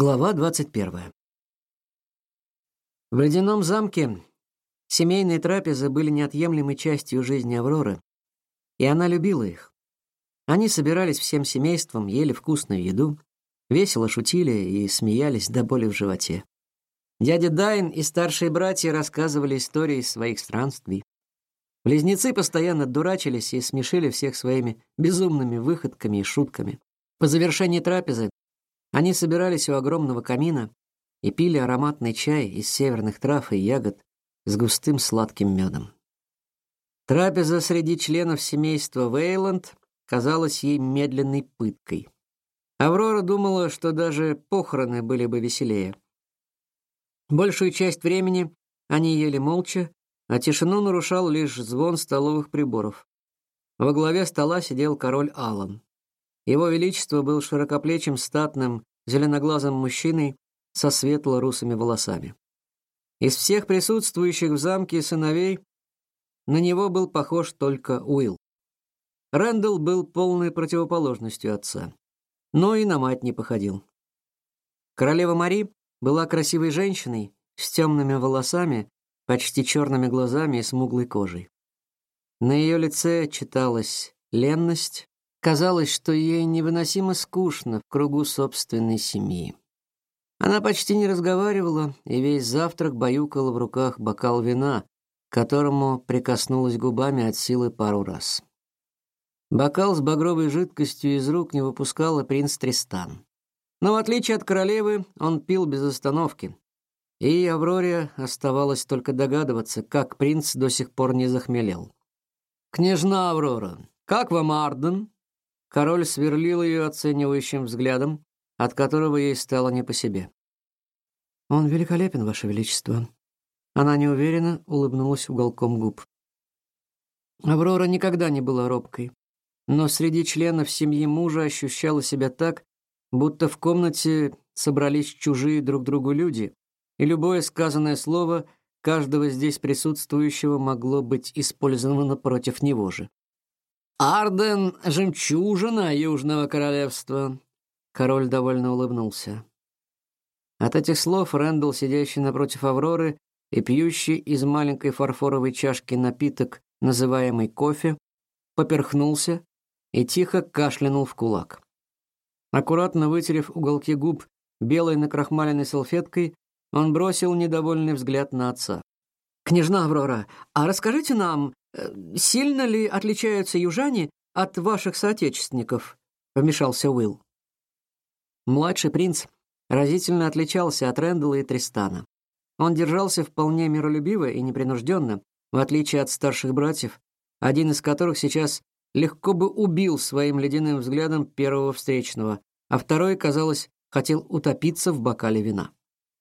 Глава 21. В ледяном замке семейные трапезы были неотъемлемой частью жизни Авроры, и она любила их. Они собирались всем семейством, ели вкусную еду, весело шутили и смеялись до боли в животе. Дядя Дайн и старшие братья рассказывали истории своих странствий. Близнецы постоянно дурачились и смешили всех своими безумными выходками и шутками. По завершении трапезы они собирались у огромного камина и пили ароматный чай из северных трав и ягод с густым сладким медом. Трапеза среди членов семейства Вейланд казалась ей медленной пыткой. Аврора думала, что даже похороны были бы веселее. Большую часть времени они ели молча, а тишину нарушал лишь звон столовых приборов. Во главе стола сидел король Алан. Его величество был широкоплечим, статным, зеленоглазым мужчиной со светло-русыми волосами. Из всех присутствующих в замке сыновей на него был похож только Уилл. Рэндалл был полной противоположностью отца, но и на мать не походил. Королева Мари была красивой женщиной с темными волосами, почти черными глазами и смуглой кожей. На ее лице читалась ленность, Казалось, что ей невыносимо скучно в кругу собственной семьи. Она почти не разговаривала и весь завтрак баюкала в руках бокал вина, к которому прикоснулась губами от силы пару раз. Бокал с багровой жидкостью из рук не выпускал и принц Тристан. Но в отличие от королевы, он пил без остановки. И Авроре оставалось только догадываться, как принц до сих пор не захмелел. «Княжна Аврора, как вам Арден?» Король сверлил ее оценивающим взглядом, от которого ей стало не по себе. Он великолепен, ваше величество. Она неуверенно улыбнулась уголком губ. Аврора никогда не была робкой, но среди членов семьи мужа ощущала себя так, будто в комнате собрались чужие друг другу люди, и любое сказанное слово каждого здесь присутствующего могло быть использовано против него же. Арден — жемчужина Южного Королевства. Король довольно улыбнулся. От этих слов Рэндалл, сидящий напротив Авроры и пьющий из маленькой фарфоровой чашки напиток, называемый кофе, поперхнулся и тихо кашлянул в кулак. Аккуратно вытерев уголки губ белой накрахмаленной салфеткой, он бросил недовольный взгляд на отца. «Княжна Аврора, а расскажите нам, сильно ли отличаются южане от ваших соотечественников? вмешался Уилл. Младший принц разительно отличался от Рэндалла и Тристана. Он держался вполне миролюбиво и непринужденно, в отличие от старших братьев, один из которых сейчас легко бы убил своим ледяным взглядом первого встречного, а второй, казалось, хотел утопиться в бокале вина.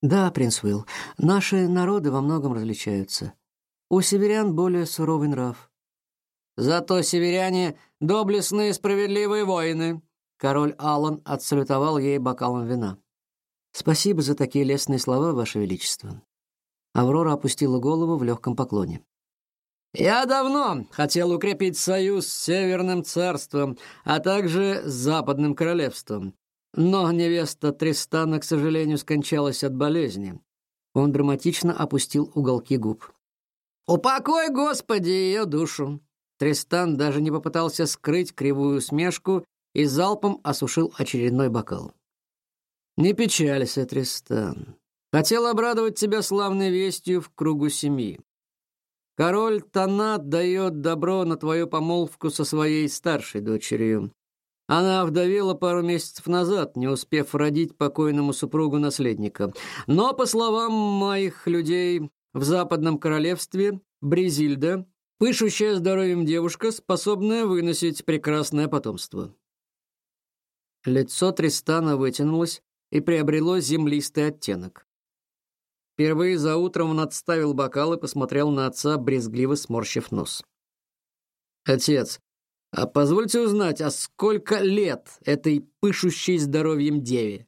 Да, принц Уилл, наши народы во многом различаются. У северян более суровый нрав. Зато северяне доблестные справедливые воины. Король Алан отсалютовал ей бокалом вина. Спасибо за такие лестные слова, ваше величество. Аврора опустила голову в легком поклоне. Я давно хотел укрепить союз с Северным царством, а также с Западным королевством. Но невеста Тристана, к сожалению, скончалась от болезни. Он драматично опустил уголки губ. Упокой, Господи, ее душу. Тристан даже не попытался скрыть кривую усмешку и залпом осушил очередной бокал. Не печалься, Тристан. Хотел обрадовать тебя славной вестью в кругу семьи. Король Танат дает добро на твою помолвку со своей старшей дочерью. Она вдовела пару месяцев назад, не успев родить покойному супругу наследника. Но, по словам моих людей, в Западном королевстве Бризильда, пышущая здоровьем девушка, способная выносить прекрасное потомство. Лицо Тристана вытянулось и приобрело землистый оттенок. Впервые за утром он отставил бокал и посмотрел на отца, брезгливо сморщив нос. «Отец, а позвольте узнать, а сколько лет этой пышущей здоровьем деве?»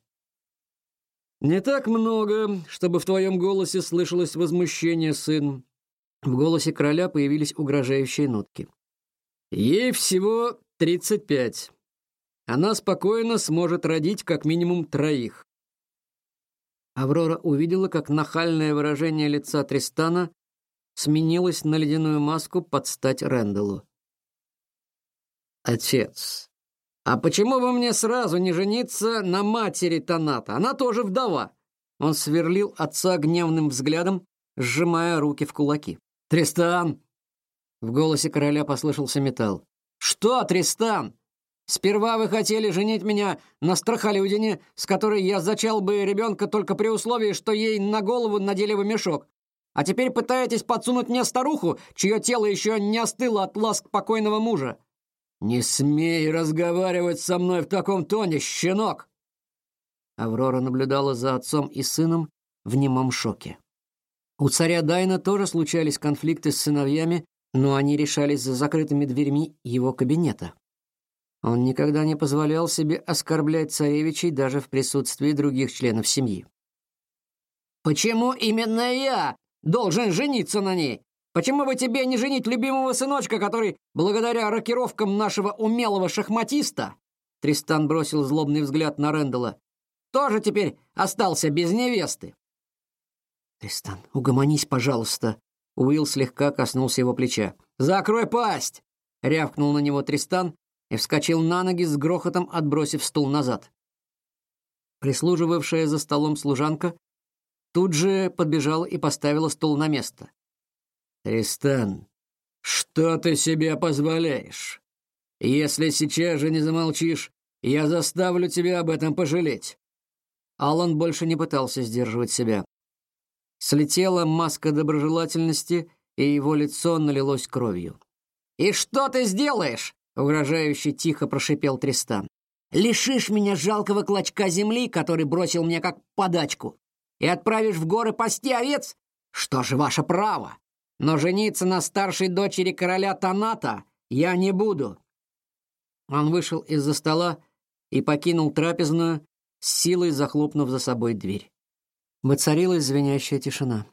«Не так много, чтобы в твоем голосе слышалось возмущение, сын». В голосе короля появились угрожающие нотки. «Ей всего тридцать пять. Она спокойно сможет родить как минимум троих. Аврора увидела, как нахальное выражение лица Тристана сменилось на ледяную маску под стать Рэндаллу. «Отец, а почему бы мне сразу не жениться на матери Таната? Она тоже вдова!» Он сверлил отца гневным взглядом, сжимая руки в кулаки. «Тристан!» В голосе короля послышался металл. «Что, Тристан? Сперва вы хотели женить меня на страхолюдине, с которой я зачал бы ребенка только при условии, что ей на голову надели бы мешок. А теперь пытаетесь подсунуть мне старуху, чье тело еще не остыло от ласк покойного мужа. Не смей разговаривать со мной в таком тоне, щенок. Аврора наблюдала за отцом и сыном в немом шоке. У царя Дайна тоже случались конфликты с сыновьями, но они решались за закрытыми дверьми его кабинета. Он никогда не позволял себе оскорблять царевичей даже в присутствии других членов семьи. «Почему именно я должен жениться на ней? Почему бы тебе не женить любимого сыночка, который, благодаря рокировкам нашего умелого шахматиста, Тристан бросил злобный взгляд на Рендела, тоже теперь остался без невесты. Тристан, угомонись, пожалуйста. Уилл слегка коснулся его плеча. Закрой пасть, рявкнул на него Тристан и вскочил на ноги с грохотом, отбросив стул назад. Прислуживавшая за столом служанка тут же подбежала и поставила стул на место. Тристан, что ты себе позволяешь? Если сейчас же не замолчишь, я заставлю тебя об этом пожалеть. Алан больше не пытался сдерживать себя. Слетела маска доброжелательности, и его лицо налилось кровью. «И что ты сделаешь?» — угрожающе тихо прошипел Тристан. «Лишишь меня жалкого клочка земли, который бросил мне как подачку, и отправишь в горы пасти овец? Что же ваше право? Но жениться на старшей дочери короля Таната я не буду». Он вышел из-за стола и покинул трапезную, с силой захлопнув за собой дверь. Воцарилась звенящая тишина.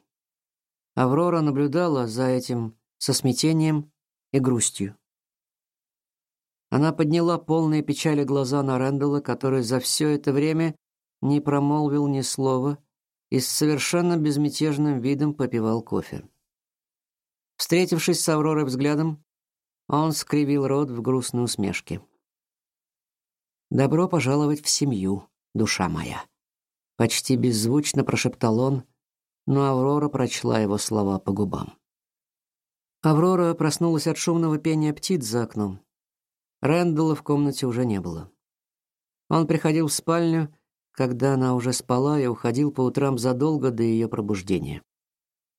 Аврора наблюдала за этим со смятением и грустью. Она подняла полные печали глаза на Рэндалла, который за все это время не промолвил ни слова и с совершенно безмятежным видом попивал кофе. Встретившись с Авророй взглядом, он скривил рот в грустной усмешке. Добро пожаловать в семью, душа моя, почти беззвучно прошептал он, но Аврора прочла его слова по губам. Аврора проснулась от шумного пения птиц за окном. Рэндалла в комнате уже не было. Он приходил в спальню, когда она уже спала, и уходил по утрам задолго до ее пробуждения.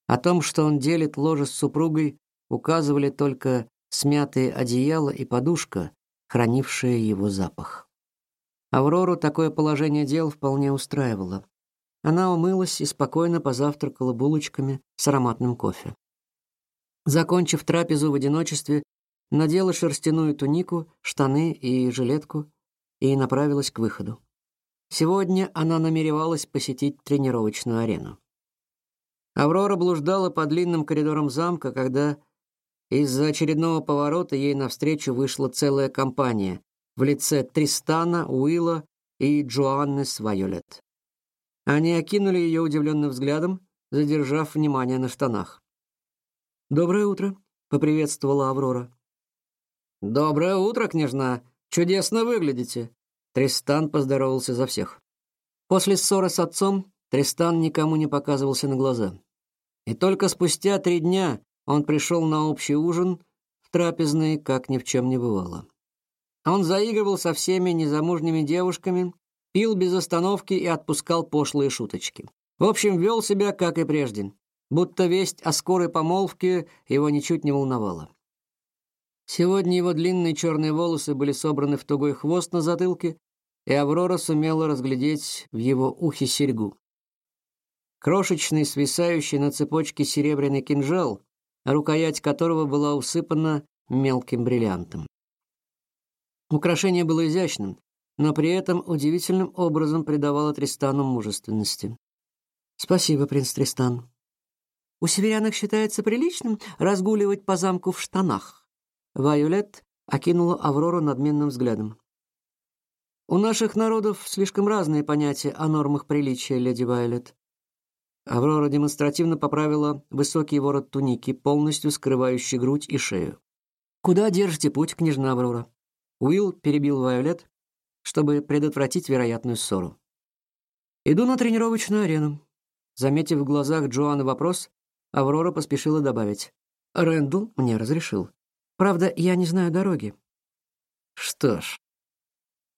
О том, что он делит ложе с супругой, указывали только смятые одеяло и подушка, хранившие его запах. Аврору такое положение дел вполне устраивало. Она умылась и спокойно позавтракала булочками с ароматным кофе. Закончив трапезу в одиночестве, надела шерстяную тунику, штаны и жилетку и направилась к выходу. Сегодня она намеревалась посетить тренировочную арену. Аврора блуждала по длинным коридорам замка, когда из-за очередного поворота ей навстречу вышла целая компания, в лице Тристана, Уилла и Джоанны Свайолет. Они окинули ее удивленным взглядом, задержав внимание на штанах. «Доброе утро», — поприветствовала Аврора. «Доброе утро, княжна! Чудесно выглядите!» Тристан поздоровался за всех. После ссоры с отцом Тристан никому не показывался на глаза. И только спустя три дня он пришел на общий ужин в трапезной, как ни в чем не бывало. Он заигрывал со всеми незамужними девушками, пил без остановки и отпускал пошлые шуточки. В общем, вел себя как и прежде, будто весть о скорой помолвке его ничуть не волновала. Сегодня его длинные черные волосы были собраны в тугой хвост на затылке, и Аврора сумела разглядеть в его ухе серьгу. Крошечный, свисающий на цепочке серебряный кинжал, рукоять которого была усыпана мелким бриллиантом. Украшение было изящным, но при этом удивительным образом придавало Тристану мужественности. Спасибо, принц Тристан. У северянок считается приличным разгуливать по замку в штанах. Вайолет окинула Аврору надменным взглядом. У наших народов слишком разные понятия о нормах приличия, леди Вайолет. Аврора демонстративно поправила высокий ворот туники, полностью скрывающий грудь и шею. Куда держите путь, княжна Аврора? Уилл перебил Вайолет, чтобы предотвратить вероятную ссору. Иду на тренировочную арену. Заметив в глазах Джоанны вопрос, Аврора поспешила добавить: Рэндл мне разрешил. Правда, я не знаю дороги. Что ж,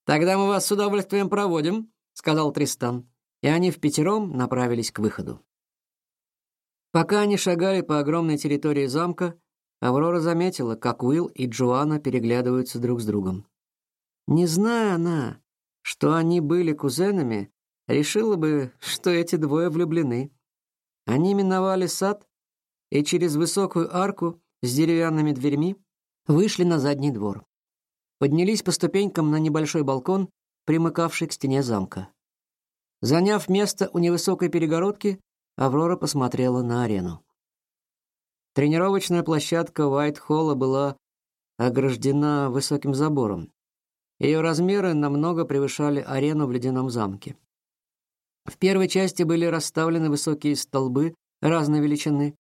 тогда мы вас с удовольствием проводим, сказал Тристан, и они в пятером направились к выходу. Пока они шагали по огромной территории замка, Аврора заметила, как Уилл и Джоанна переглядываются друг с другом. Не зная она, что они были кузенами, решила бы, что эти двое влюблены. Они миновали сад и через высокую арку с деревянными дверьми вышли на задний двор. Поднялись по ступенькам на небольшой балкон, примыкавший к стене замка. Заняв место у невысокой перегородки, Аврора посмотрела на арену. Тренировочная площадка Уайт-Холла была ограждена высоким забором. Ее размеры намного превышали арену в ледяном замке. В первой части были расставлены высокие столбы разной величины.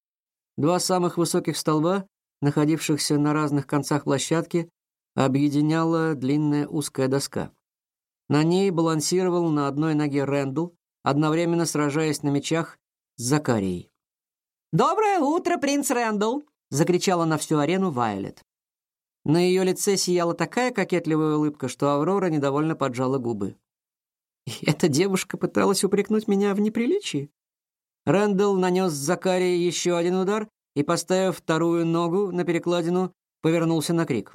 Два самых высоких столба находившихся на разных концах площадки, объединяла длинная узкая доска. На ней балансировал на одной ноге Рэндл, одновременно сражаясь на мечах с Закарией. «Доброе утро, принц Рэндл!» — закричала на всю арену Вайолет. На ее лице сияла такая кокетливая улыбка, что Аврора недовольно поджала губы. Эта девушка пыталась упрекнуть меня в неприличии. Рэндл нанес Закарии еще один удар, и, поставив вторую ногу на перекладину, повернулся на крик.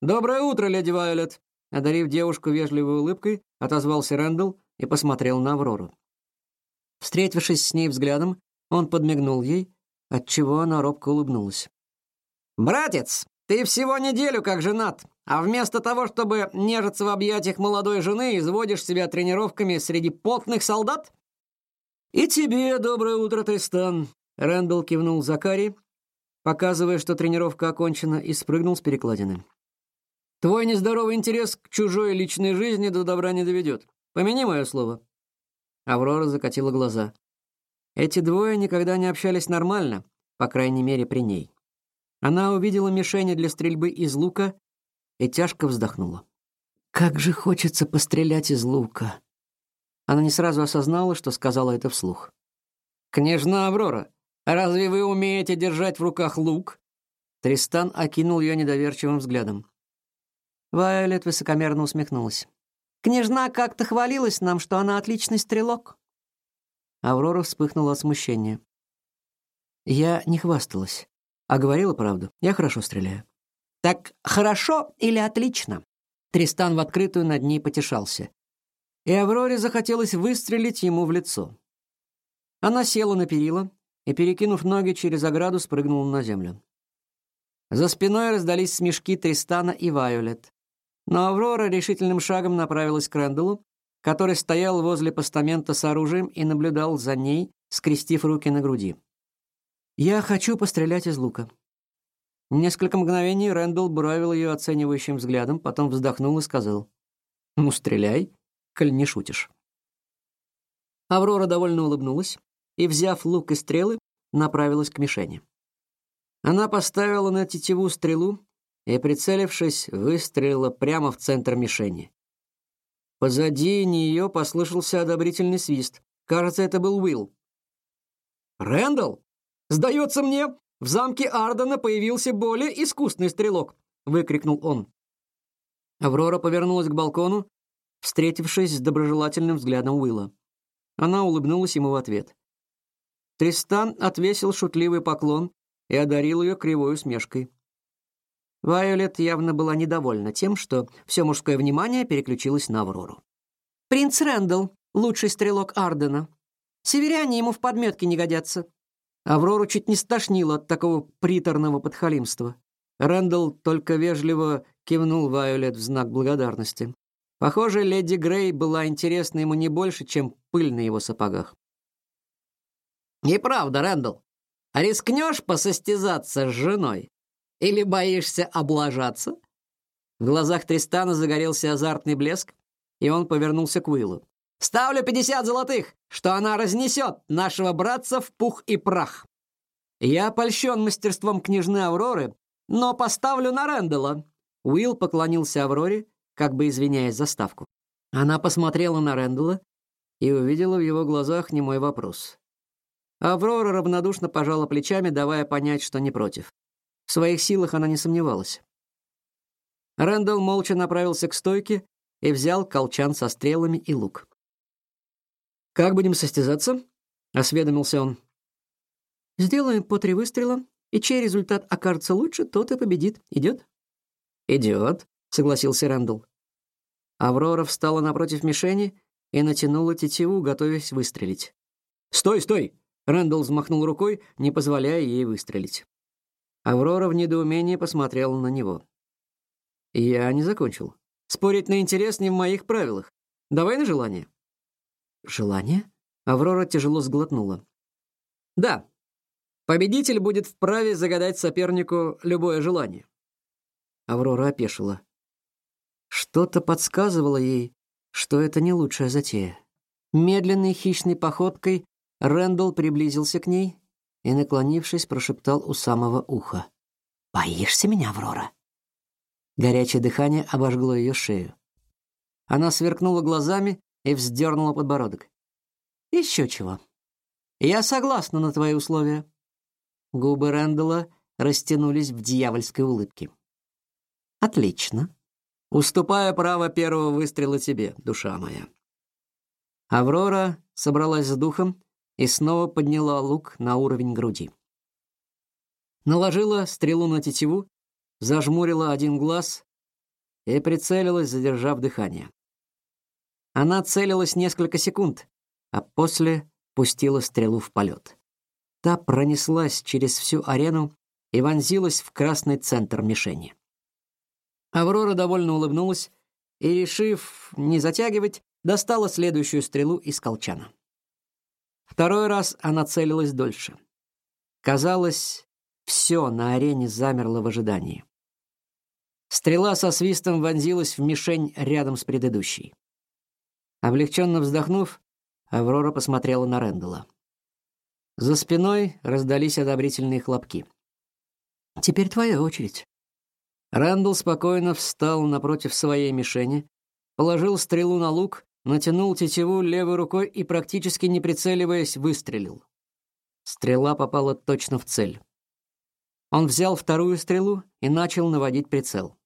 «Доброе утро, леди Вайолет!» Одарив девушку вежливой улыбкой, отозвался Рэндалл и посмотрел на Аврору. Встретившись с ней взглядом, он подмигнул ей, отчего она робко улыбнулась. «Братец, ты всего неделю как женат, а вместо того, чтобы нежиться в объятиях молодой жены, изводишь себя тренировками среди потных солдат?» «И тебе доброе утро, Тристан!» Рэндалл кивнул Закари, показывая, что тренировка окончена, и спрыгнул с перекладины. Твой нездоровый интерес к чужой личной жизни до добра не доведет. Помяни мое слово. Аврора закатила глаза. Эти двое никогда не общались нормально, по крайней мере, при ней. Она увидела мишени для стрельбы из лука и тяжко вздохнула. Как же хочется пострелять из лука. Она не сразу осознала, что сказала это вслух. Княжна Аврора, Разве вы умеете держать в руках лук? Тристан окинул ее недоверчивым взглядом. Вайолет высокомерно усмехнулась. Княжна как-то хвалилась нам, что она отличный стрелок. Аврора вспыхнула от смущения. Я не хвасталась, а говорила правду. Я хорошо стреляю. Так хорошо или отлично? Тристан в открытую над ней потешался. И Авроре захотелось выстрелить ему в лицо. Она села на перила, и, перекинув ноги через ограду, спрыгнул на землю. За спиной раздались смешки Тристана и Вайолет. Но Аврора решительным шагом направилась к Рэндаллу, который стоял возле постамента с оружием и наблюдал за ней, скрестив руки на груди. «Я хочу пострелять из лука». Несколько мгновений Рэндалл буравил ее оценивающим взглядом, потом вздохнул и сказал, «Ну, стреляй, коль не шутишь». Аврора довольно улыбнулась, и, взяв лук и стрелы, направилась к мишени. Она поставила на тетиву стрелу и, прицелившись, выстрелила прямо в центр мишени. Позади нее послышался одобрительный свист. Кажется, это был Уилл. «Рэндалл, сдается мне, в замке Ардена появился более искусный стрелок!» — выкрикнул он. Аврора повернулась к балкону, встретившись с доброжелательным взглядом Уилла. Она улыбнулась ему в ответ. Тристан отвесил шутливый поклон и одарил ее кривой усмешкой. Вайолет явно была недовольна тем, что все мужское внимание переключилось на Аврору. «Принц Рэндалл, лучший стрелок Ардена. Северяне ему в подметке не годятся». Аврору чуть не стошнило от такого приторного подхалимства. Рэндалл только вежливо кивнул Вайолет в знак благодарности. Похоже, леди Грей была интересна ему не больше, чем пыль на его сапогах. Неправда, Рэндалл. Рискнешь посостязаться с женой? Или боишься облажаться?» В глазах Тристана загорелся азартный блеск, и он повернулся к Уиллу. Ставлю пятьдесят золотых, что она разнесет нашего братца в пух и прах. Я польщен мастерством княжны Авроры, но поставлю на Рэндала». Уилл поклонился Авроре, как бы извиняясь за ставку. Она посмотрела на Рэндала и увидела в его глазах немой вопрос. Аврора равнодушно пожала плечами, давая понять, что не против. В своих силах она не сомневалась. Рэндалл молча направился к стойке и взял колчан со стрелами и лук. «Как будем состязаться?» — осведомился он. «Сделаем по три выстрела, и чей результат окажется лучше, тот и победит. Идет?» «Идет», — согласился Рэндалл. Аврора встала напротив мишени и натянула тетиву, готовясь выстрелить. «Стой, стой!» — Рэндалл взмахнул рукой, не позволяя ей выстрелить. Аврора в недоумении посмотрела на него. «Я не закончил. Спорить на интерес не в моих правилах. Давай на желание». «Желание?» Аврора тяжело сглотнула. «Да. Победитель будет вправе загадать сопернику любое желание». Аврора опешила. Что-то подсказывало ей, что это не лучшая затея. Медленной хищной походкой Рэндалл приблизился к ней и, наклонившись, прошептал у самого уха. «Боишься меня, Аврора?» Горячее дыхание обожгло ее шею. Она сверкнула глазами и вздернула подбородок. «Еще чего. Я согласна на твои условия». Губы Рэндалла растянулись в дьявольской улыбке. «Отлично. Уступая право первого выстрела тебе, душа моя». Аврора собралась с духом и снова подняла лук на уровень груди. Наложила стрелу на тетиву, зажмурила один глаз и прицелилась, задержав дыхание. Она целилась несколько секунд, а после пустила стрелу в полет. Та пронеслась через всю арену и вонзилась в красный центр мишени. Аврора довольно улыбнулась и, решив не затягивать, достала следующую стрелу из колчана. Второй раз она целилась дольше. Казалось, все на арене замерло в ожидании. Стрела со свистом вонзилась в мишень рядом с предыдущей. Облегченно вздохнув, Аврора посмотрела на Рэндала. За спиной раздались одобрительные хлопки. «Теперь твоя очередь». Рэндалл спокойно встал напротив своей мишени, положил стрелу на лук, натянул тетиву левой рукой и, практически не прицеливаясь, выстрелил. Стрела попала точно в цель. Он взял вторую стрелу и начал наводить прицел.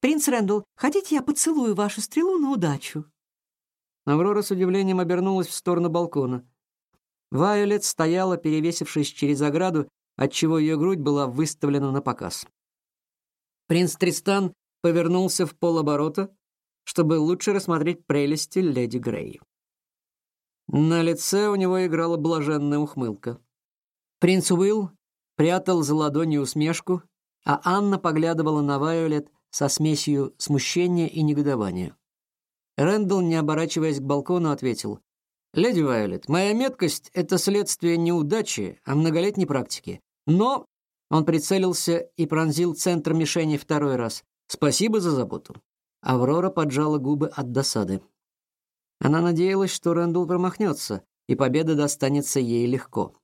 «Принц Рэндалл, хотите, я поцелую вашу стрелу на удачу?» Аврора с удивлением обернулась в сторону балкона. Вайолет стояла, перевесившись через ограду, отчего ее грудь была выставлена на показ. Принц Тристан повернулся в полоборота, чтобы лучше рассмотреть прелести леди Грей. На лице у него играла блаженная ухмылка. Принц Уилл прятал за ладонью усмешку, а Анна поглядывала на Вайолет со смесью смущения и негодования. Рэндалл, не оборачиваясь к балкону, ответил: "Леди Вайолет, моя меткость это следствие неудачи, а многолетней практики. Но он прицелился и пронзил центр мишени второй раз. Спасибо за заботу". Аврора поджала губы от досады. Она надеялась, что Рэндалл промахнется, и победа достанется ей легко.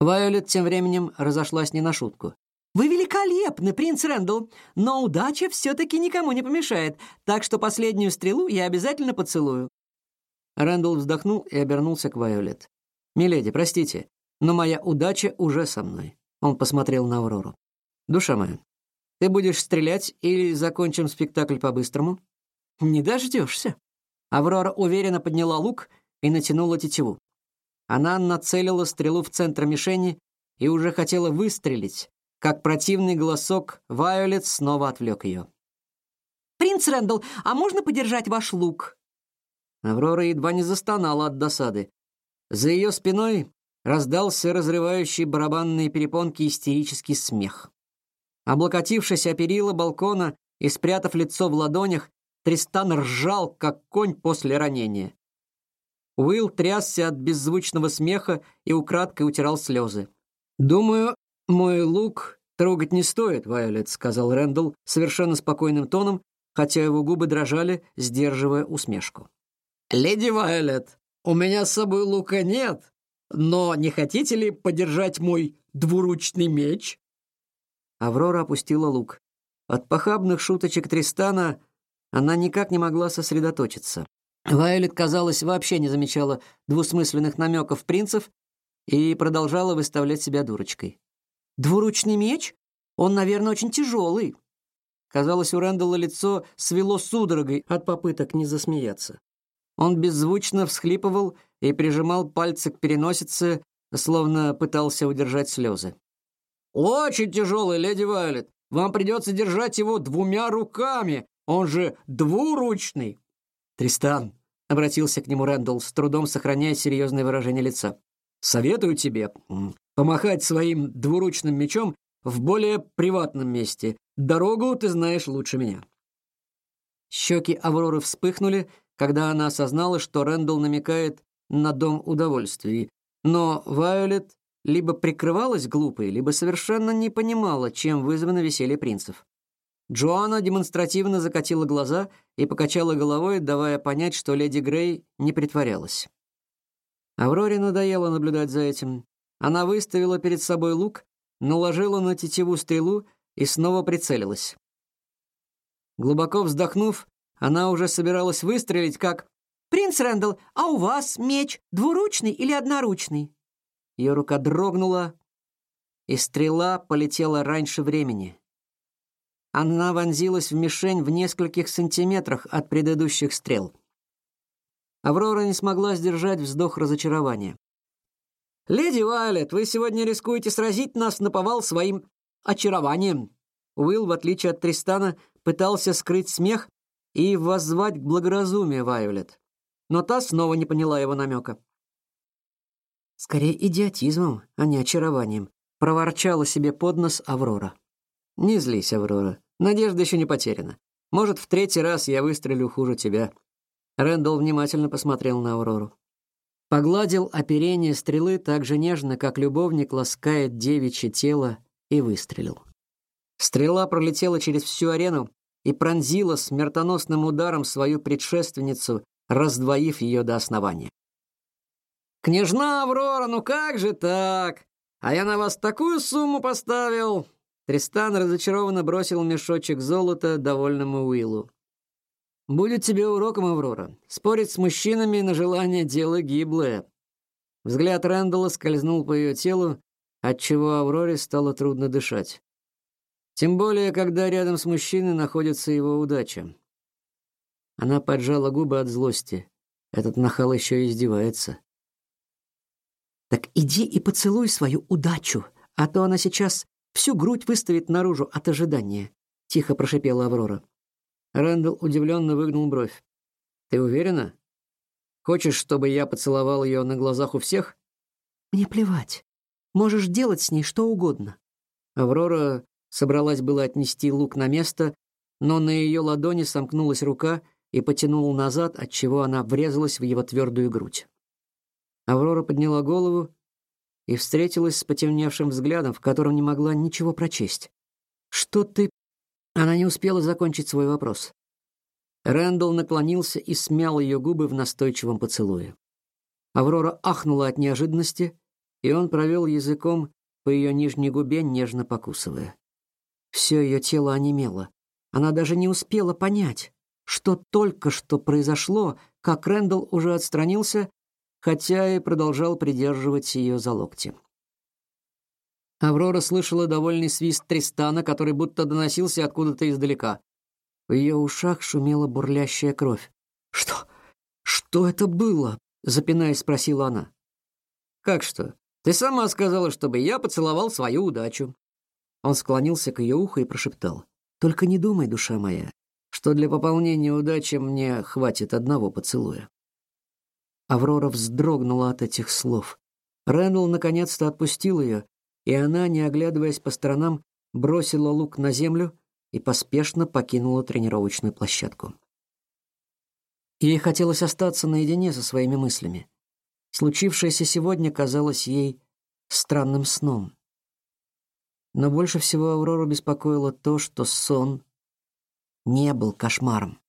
Вайолет тем временем разошлась не на шутку. «Вы великолепны, принц Рэндалл, но удача все-таки никому не помешает, так что последнюю стрелу я обязательно поцелую». Рэндалл вздохнул и обернулся к Вайолет. «Миледи, простите, но моя удача уже со мной». Он посмотрел на Аврору. «Душа моя, ты будешь стрелять или закончим спектакль по-быстрому?» «Не дождешься». Аврора уверенно подняла лук и натянула тетиву. Она нацелила стрелу в центр мишени и уже хотела выстрелить, как противный голосок Вайолет снова отвлек ее. «Принц Рэндалл, а можно подержать ваш лук?» Аврора едва не застонала от досады. За ее спиной раздался разрывающий барабанные перепонки истерический смех. Облокотившись о перила балкона и спрятав лицо в ладонях, Тристан ржал, как конь после ранения. Уилл трясся от беззвучного смеха и украдкой утирал слезы. «Думаю, мой лук трогать не стоит, Вайолет», — сказал Рэндалл совершенно спокойным тоном, хотя его губы дрожали, сдерживая усмешку. Леди Вайолет, у меня с собой лука нет, но не хотите ли подержать мой двуручный меч? Аврора опустила лук. От похабных шуточек Тристана она никак не могла сосредоточиться. Вайолет, казалось, вообще не замечала двусмысленных намеков принцев и продолжала выставлять себя дурочкой. «Двуручный меч? Он, наверное, очень тяжелый». Казалось, у Рэндалла лицо свело судорогой от попыток не засмеяться. Он беззвучно всхлипывал и прижимал пальцы к переносице, словно пытался удержать слезы. «Очень тяжелый, леди Вайлет. Вам придется держать его двумя руками. Он же двуручный». «Тристан», — обратился к нему Рэндалл, с трудом сохраняя серьезное выражение лица, «советую тебе помахать своим двуручным мечом в более приватном месте. Дорогу ты знаешь лучше меня». Щеки Авроры вспыхнули, когда она осознала, что Рэндалл намекает на дом удовольствий. Но Вайолет либо прикрывалась глупой, либо совершенно не понимала, чем вызвано веселье принцев. Джоанна демонстративно закатила глаза и покачала головой, давая понять, что леди Грей не притворялась. Авроре надоело наблюдать за этим. Она выставила перед собой лук, наложила на тетиву стрелу и снова прицелилась. Глубоко вздохнув, она уже собиралась выстрелить, как «Принц Рэндалл, а у вас меч двуручный или одноручный?» Ее рука дрогнула, и стрела полетела раньше времени. Она вонзилась в мишень в нескольких сантиметрах от предыдущих стрел. Аврора не смогла сдержать вздох разочарования. «Леди Вайлет, вы сегодня рискуете сразить нас наповал своим очарованием». Уилл, в отличие от Тристана, пытался скрыть смех и воззвать к благоразумию Вайолет. Но та снова не поняла его намека. «Скорее идиотизмом, а не очарованием», — проворчала себе под нос Аврора. «Не злись, Аврора. Надежда еще не потеряна. Может, в третий раз я выстрелю хуже тебя». Рэндалл внимательно посмотрел на Аврору. Погладил оперение стрелы так же нежно, как любовник ласкает девичье тело, и выстрелил. Стрела пролетела через всю арену и пронзила смертоносным ударом свою предшественницу, раздвоив ее до основания. «Княжна Аврора, ну как же так? А я на вас такую сумму поставил!» Тристан разочарованно бросил мешочек золота довольному Уиллу. «Будет тебе уроком, Аврора. Спорить с мужчинами на желание дело гиблое». Взгляд Рэндалла скользнул по ее телу, отчего Авроре стало трудно дышать. Тем более, когда рядом с мужчиной находится его удача. Она поджала губы от злости. Этот нахал еще издевается. Так иди и поцелуй свою удачу, а то она сейчас всю грудь выставит наружу от ожидания, тихо прошипела Аврора. Рэндалл удивленно выгнул бровь. Ты уверена? Хочешь, чтобы я поцеловал ее на глазах у всех? Мне плевать. Можешь делать с ней что угодно. Аврора Собралась было отнести лук на место, но на ее ладони сомкнулась рука и потянула назад, отчего она врезалась в его твердую грудь. Аврора подняла голову и встретилась с потемневшим взглядом, в котором не могла ничего прочесть. «Что ты...» Она не успела закончить свой вопрос. Рэндалл наклонился и смял ее губы в настойчивом поцелуе. Аврора ахнула от неожиданности, и он провел языком по ее нижней губе, нежно покусывая. Все ее тело онемело. Она даже не успела понять, что только что произошло, как Рэндалл уже отстранился, хотя и продолжал придерживать ее за локти. Аврора слышала довольный свист Тристана, который будто доносился откуда-то издалека. В ее ушах шумела бурлящая кровь. «Что? Что это было?» — запинаясь, спросила она. «Как что? Ты сама сказала, чтобы я поцеловал свою удачу. Он склонился к ее уху и прошептал: "Только не думай, душа моя, что для пополнения удачи мне хватит одного поцелуя". Аврора вздрогнула от этих слов. Рэндалл наконец-то отпустил ее, и она, не оглядываясь по сторонам, бросила лук на землю и поспешно покинула тренировочную площадку. Ей хотелось остаться наедине со своими мыслями. Случившееся сегодня казалось ей странным сном. Но больше всего Аврору беспокоило то, что сон не был кошмаром.